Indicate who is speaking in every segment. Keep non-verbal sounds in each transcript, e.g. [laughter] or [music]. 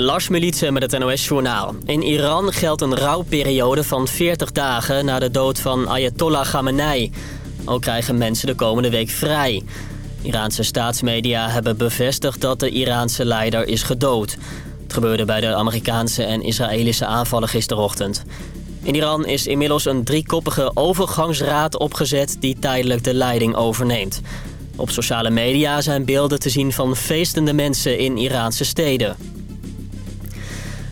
Speaker 1: Lars Militsen met het NOS-journaal. In Iran geldt een rouwperiode van 40 dagen na de dood van Ayatollah Khamenei. Ook krijgen mensen de komende week vrij. Iraanse staatsmedia hebben bevestigd dat de Iraanse leider is gedood. Het gebeurde bij de Amerikaanse en Israëlische aanvallen gisterochtend. In Iran is inmiddels een driekoppige overgangsraad opgezet die tijdelijk de leiding overneemt. Op sociale media zijn beelden te zien van feestende mensen in Iraanse steden.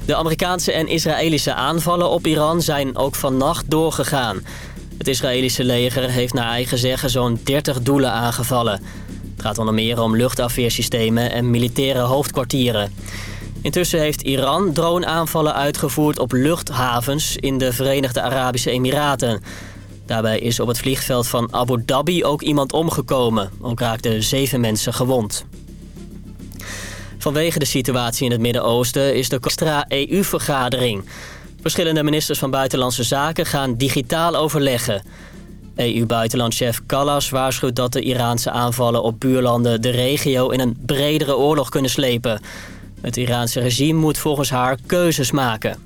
Speaker 1: De Amerikaanse en Israëlische aanvallen op Iran zijn ook vannacht doorgegaan. Het Israëlische leger heeft naar eigen zeggen zo'n 30 doelen aangevallen. Het gaat onder meer om luchtafweersystemen en militaire hoofdkwartieren. Intussen heeft Iran droneaanvallen uitgevoerd op luchthavens in de Verenigde Arabische Emiraten. Daarbij is op het vliegveld van Abu Dhabi ook iemand omgekomen. Ook raakten zeven mensen gewond. Vanwege de situatie in het Midden-Oosten is de extra EU-vergadering. Verschillende ministers van Buitenlandse Zaken gaan digitaal overleggen. EU-buitenlandchef Callas waarschuwt dat de Iraanse aanvallen op buurlanden de regio in een bredere oorlog kunnen slepen. Het Iraanse regime moet volgens haar keuzes maken.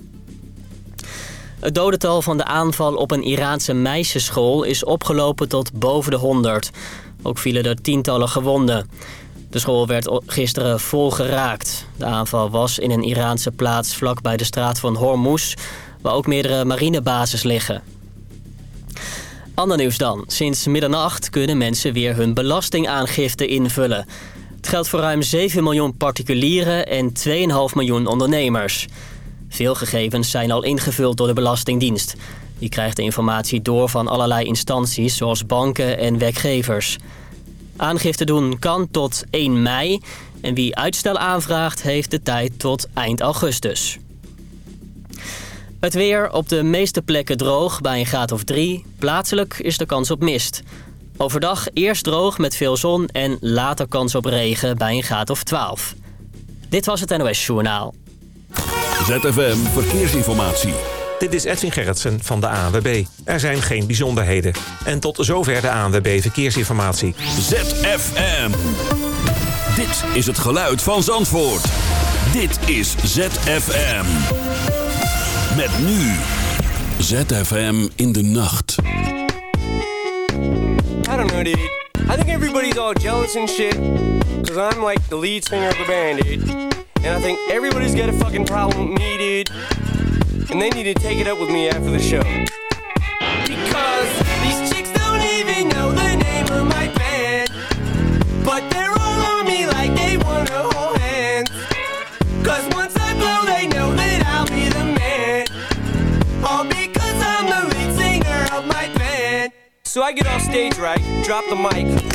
Speaker 1: Het dodental van de aanval op een Iraanse meisjesschool is opgelopen tot boven de 100. Ook vielen er tientallen gewonden. De school werd gisteren vol geraakt. De aanval was in een Iraanse plaats vlakbij de straat van Hormuz... waar ook meerdere marinebases liggen. Ander nieuws dan. Sinds middernacht kunnen mensen weer hun belastingaangifte invullen. Het geldt voor ruim 7 miljoen particulieren en 2,5 miljoen ondernemers. Veel gegevens zijn al ingevuld door de Belastingdienst. Die krijgt de informatie door van allerlei instanties zoals banken en werkgevers. Aangifte doen kan tot 1 mei en wie uitstel aanvraagt heeft de tijd tot eind augustus. Het weer op de meeste plekken droog bij een graad of 3. Plaatselijk is de kans op mist. Overdag eerst droog met veel zon en later kans op regen bij een graad of 12. Dit was het NOS Journaal.
Speaker 2: ZFM Verkeersinformatie.
Speaker 3: Dit is Edwin Gerritsen van de ANWB. Er zijn geen bijzonderheden. En tot zover de ANWB Verkeersinformatie.
Speaker 2: ZFM. Dit is het geluid van Zandvoort. Dit is ZFM. Met nu. ZFM in de nacht.
Speaker 4: I don't know, dude. I think everybody's all jealous and shit. Cause I'm like the lead singer of the band, dude. And I think everybody's got a fucking problem with me, dude. And they need to take it up with me after the show. Because these chicks don't even know the name of my band. But they're all on me like they wanna hold hands. Cause once I blow, they know that I'll be the man. All because I'm the lead singer of my band. So I get off stage right, drop the mic,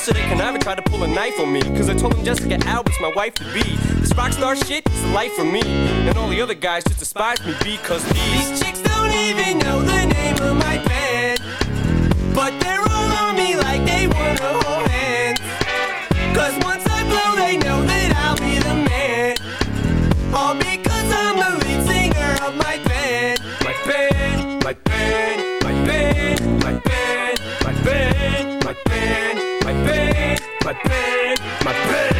Speaker 4: Yesterday, Kuniva tried to pull a knife on me. Cause I told him Jessica Alba's my wife to be. This rock star shit is the life for me. And all the other guys just despise me because these chicks don't even know the name of my band. But they're all on me like they wanna hold hands. Cause once my pain, my
Speaker 5: pain.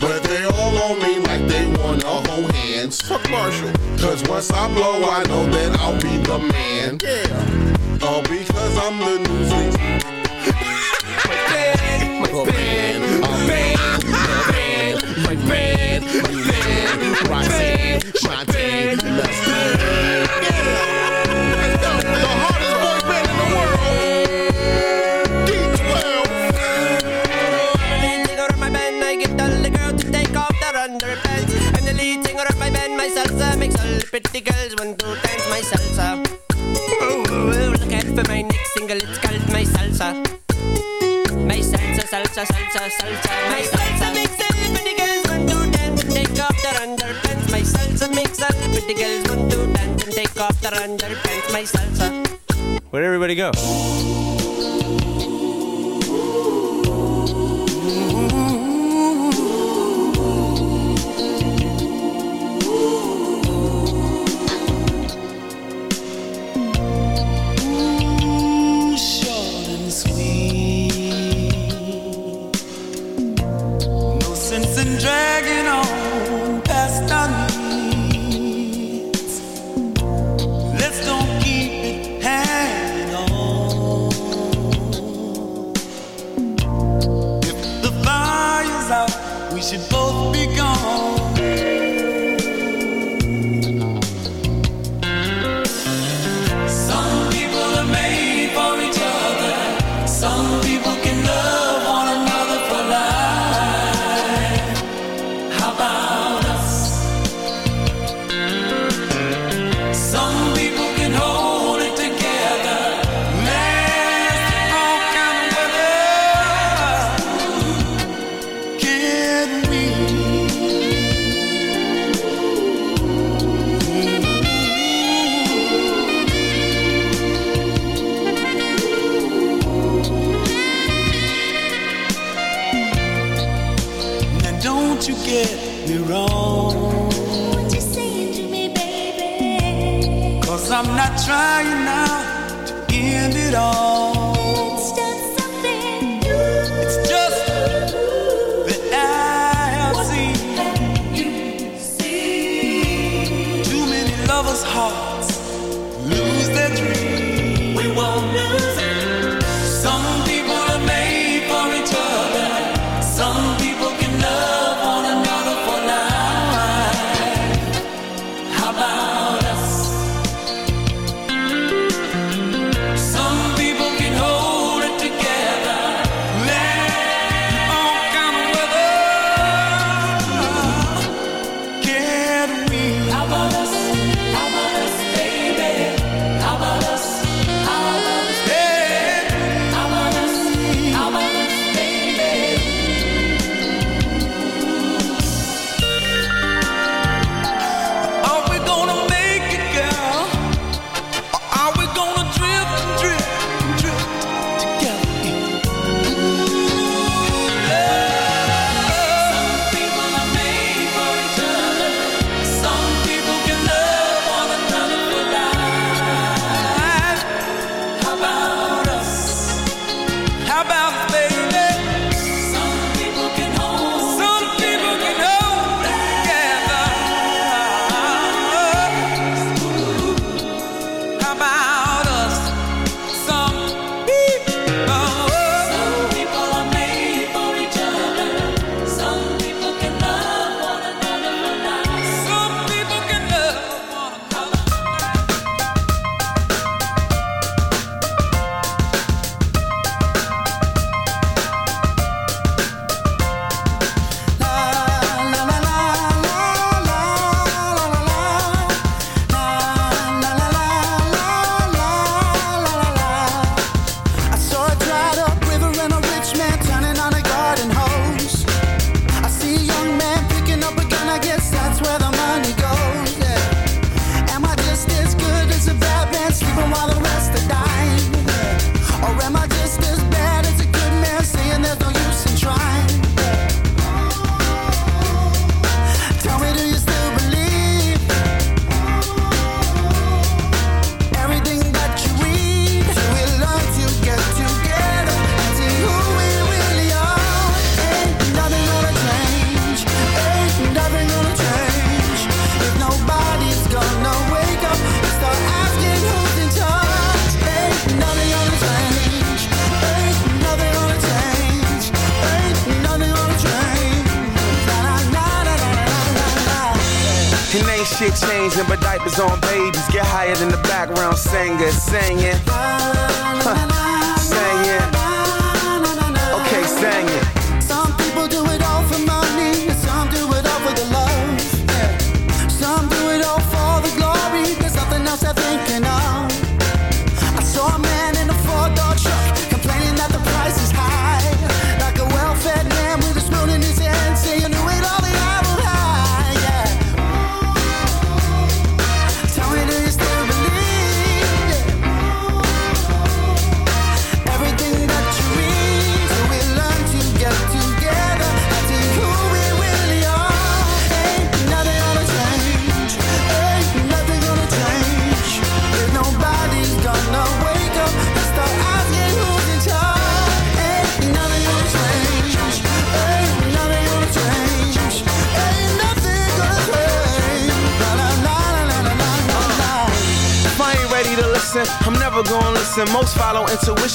Speaker 6: but they all on me like they wanna hold hands. Fuck once I blow, I know that I'll be the man. [laughs] Yeah. All because I'm the band, my band, my band, my band, my band, Roxanne, Shantae, Lester. The hardest boy band in the world. D12.
Speaker 4: the lead singer of my band, I get all the girls to take off their underpants. I'm the lead singer of my band, my salsa makes all the pretty girls want to dance my salsa. Ooh, ooh, look out for my next single, it's called my salsa. My salsa, salsa, salsa, salsa, my salsa underpants. My salsa. Where'd everybody go?
Speaker 7: Some people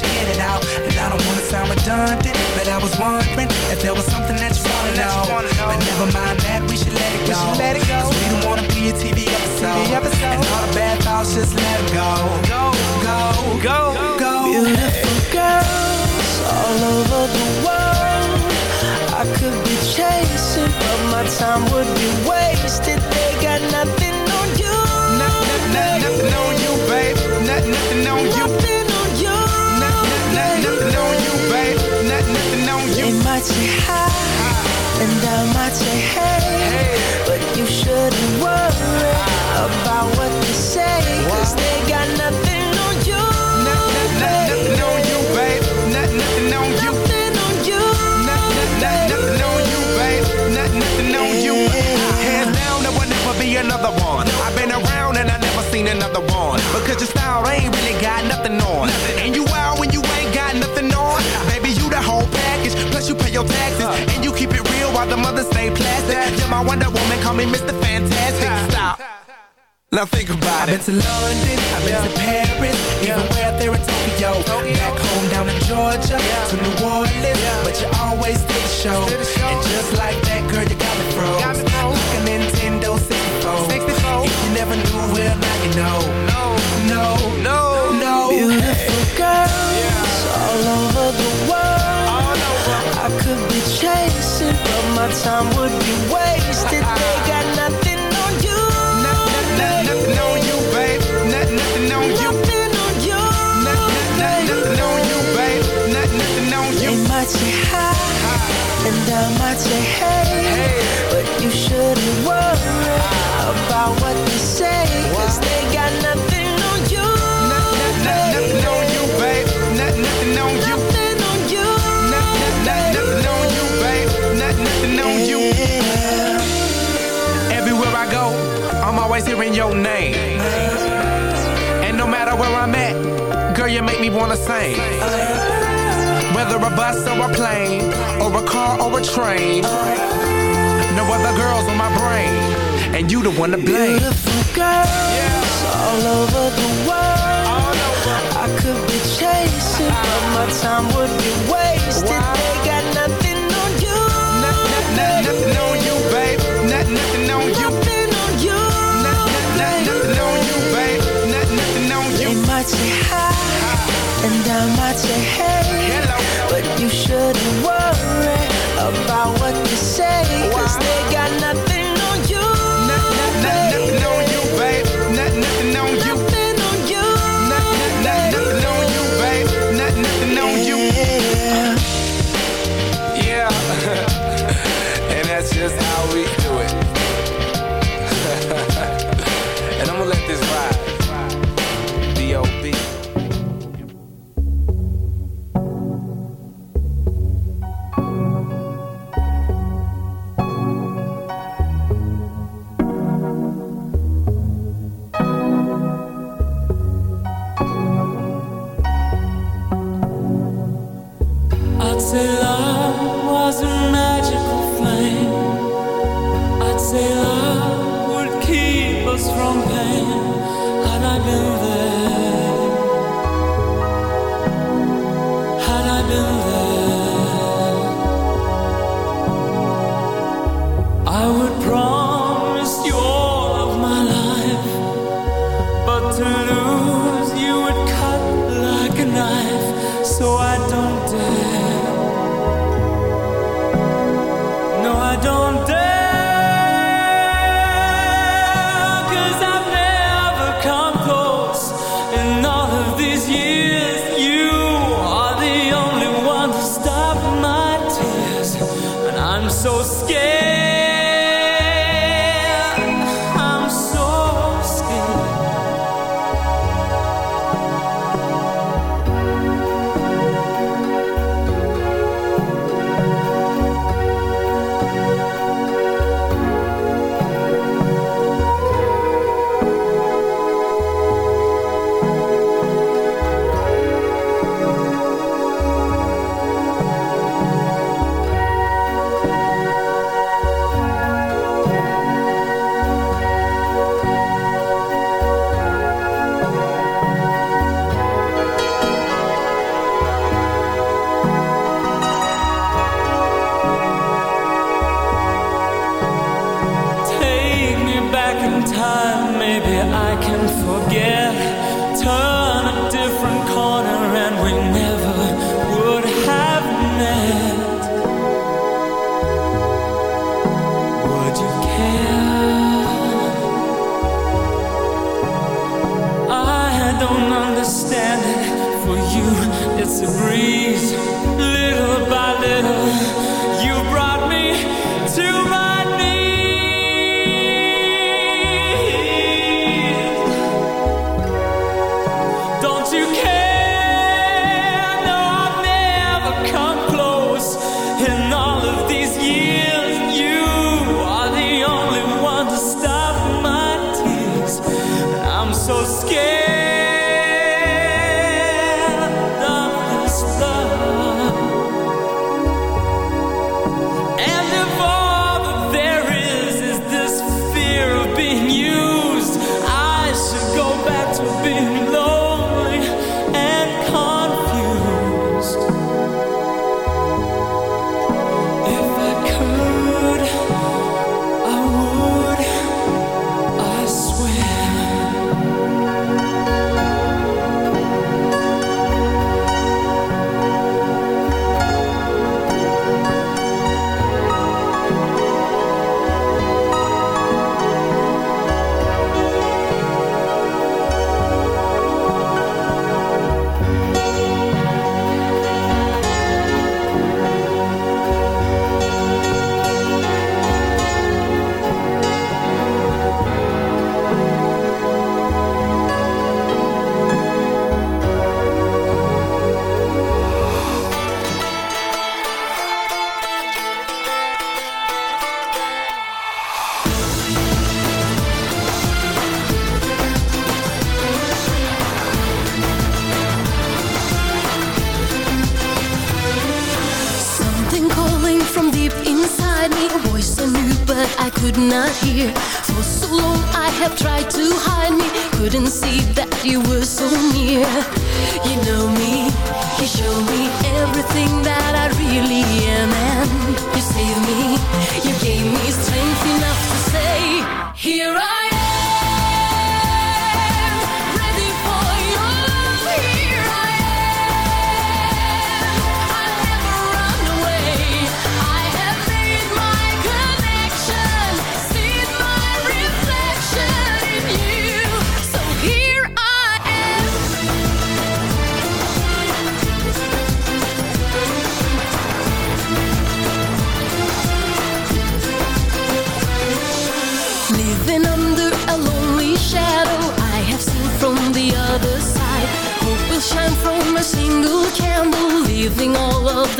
Speaker 8: let you
Speaker 7: in
Speaker 9: and out.
Speaker 10: And I
Speaker 11: don't wanna sound redundant, but I was wondering if there was something that you wanna know. But never mind that, we should let it go.
Speaker 12: We, let it go.
Speaker 11: Cause we don't wanna be a TV episode. TV episode. And all the bad thoughts, just let them go. Go, go, go, go.
Speaker 10: Beautiful girls all over the world. I could be chasing, but my time would be wasted. They got nothing on you.
Speaker 12: Nothing, nothing, nothing on you, babe. Nothing, nothing on you.
Speaker 10: Might say hi, and I might say hey, but you shouldn't worry about what they say, cause they got nothing on you.
Speaker 12: Nothing on you, babe. Nothing, nothing on you.
Speaker 10: Nothing on you.
Speaker 12: Nothing, nothing on you, babe. Nothing, nothing on you. Hands down, there will never be another one. I've been around and I never seen another one. Because your style ain't really got nothing on. And you out when you your taxes. And you keep it real while the mothers stay plastic. You're my Wonder Woman, call me Mr. Fantastic. Stop. Now think about it.
Speaker 11: I've been to London, I've been to Paris, even way out there in Tokyo. Back home down in Georgia, to New Orleans, but you always did the show. And just like that, girl, you got me froze. Like a Nintendo 64. If you never knew, well now you know. No, no, no, no.
Speaker 10: Beautiful girls all over the world. Could be chasing, but my time would be wasted. They got nothing on you.
Speaker 12: Nothing on you, babe. Nothing, nothing on you.
Speaker 10: Nothing on you.
Speaker 12: Nothing, nothing on you, babe. Nothing, nothing on you.
Speaker 10: They might say hi, and I might say hey, but you shouldn't worry about what they say, cause they got
Speaker 12: your name. And no matter where I'm at, girl, you make me wanna sing. Whether a bus or a plane, or a car or a train. No other girls on my brain, and you the one to blame.
Speaker 10: Beautiful girls all over the world. I could be chasing, but my time would be wasted. They got nothing on you.
Speaker 12: Nothing, nothing on you, babe. Nothing, nothing on you.
Speaker 10: Nothing you.
Speaker 7: Been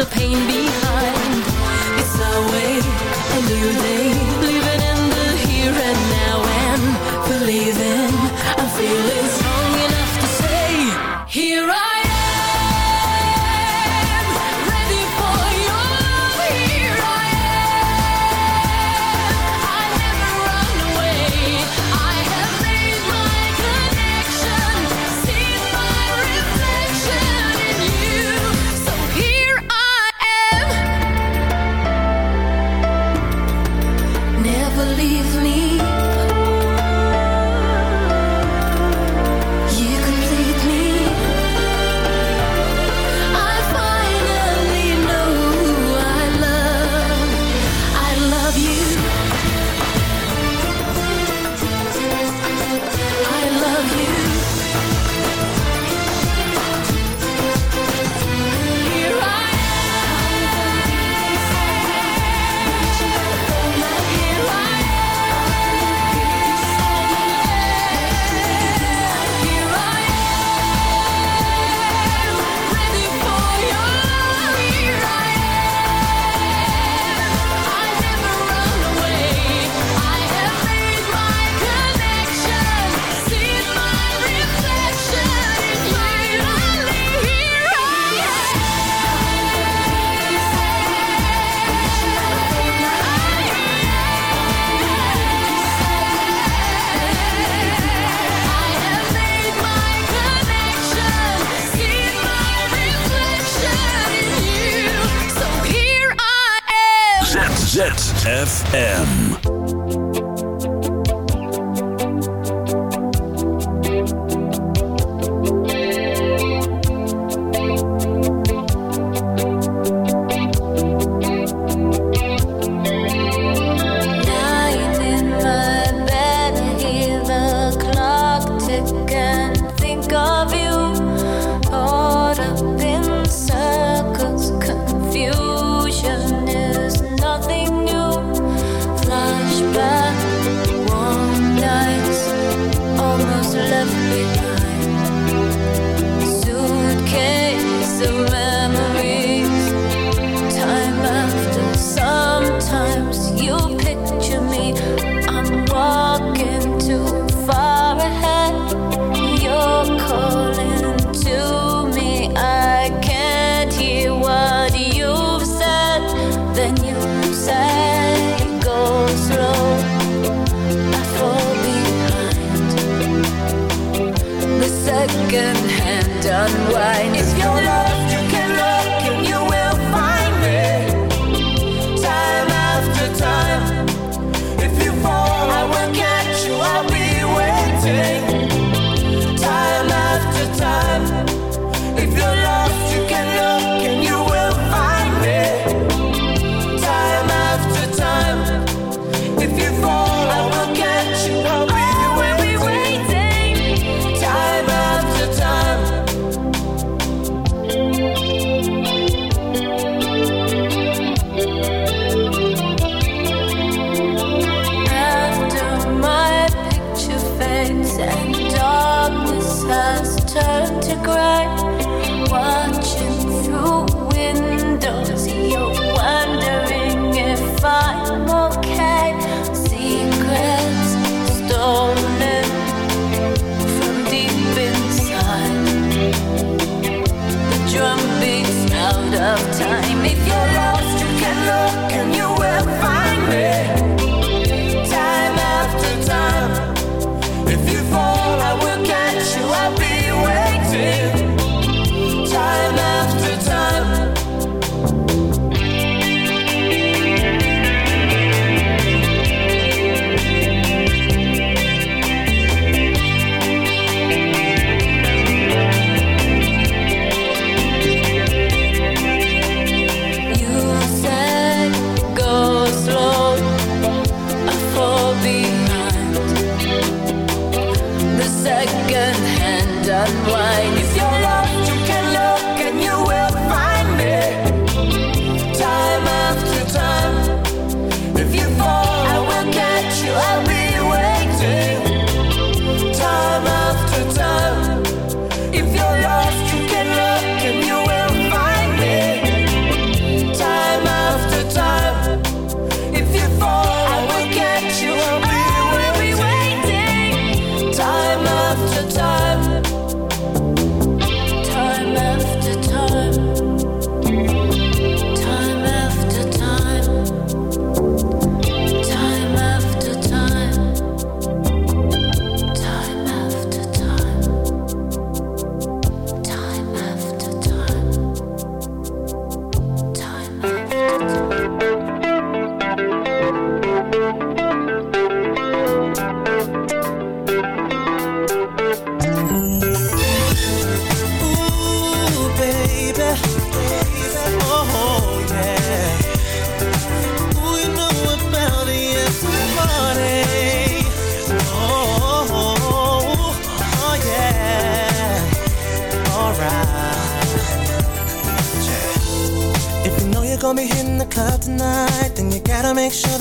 Speaker 7: the
Speaker 13: pain behind.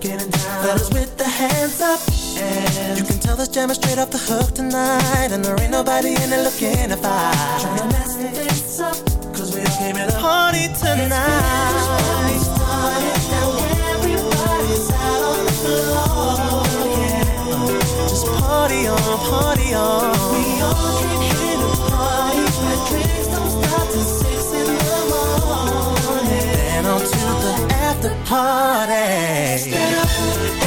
Speaker 10: getting down. Fellas with the hands up. And you can tell this jam is straight off the hook tonight. And there ain't nobody in it looking to fight. Trying to mess things up Cause we all came in a party tonight. Now everybody's out on the floor, yeah. Just party on, party on. We all came here to party My drinks don't stop till six in the morning. Then on to the after party Stand up,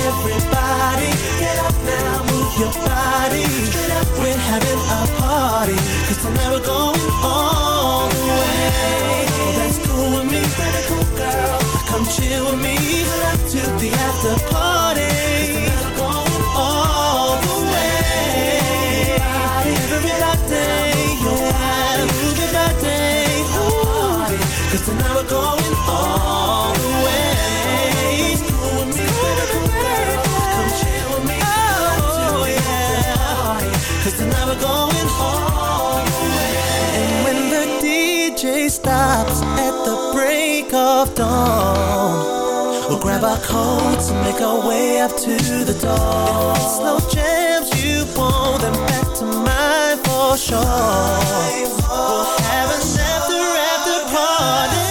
Speaker 10: everybody. Get up now, move your body. Straight up, we're having a party Cause tonight we're going all the way. Oh, that's cool with me, pretty cool girl. Come chill with me. Pull up to the after party dawn. We'll grab our coats and make our way up to the door. If it's slow jams you want, then back to mine for sure. We'll have an after after party,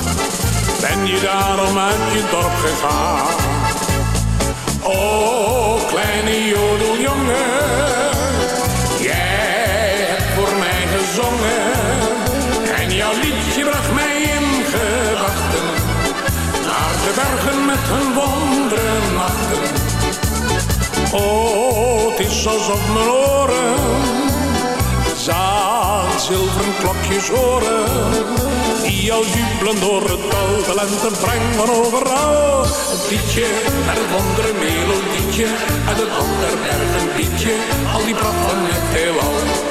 Speaker 14: Ben je daarom uit je dorp gegaan? Oh, kleine jodeljongen, jij hebt voor mij gezongen. En jouw liedje bracht mij in gedachten. Naar de bergen met hun wonderen nachten. Oh, het is alsof mijn oren zaad zilveren klokjes horen. Die al jubelen door het dal, de lente brengen overal. Het liedje met het wondere melodietje, uit het land der bergen liedje, al die pracht van het heelal.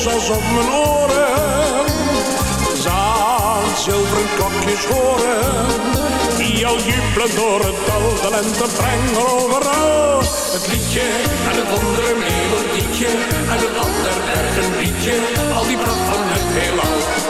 Speaker 14: Is alsof mijn oren zaad zilveren klokjes horen. Die al jubelen door het dal, de lente brengen overal. Het liedje en het wondere melodietje en het ander bergen liedje. Al die pracht van het heelal.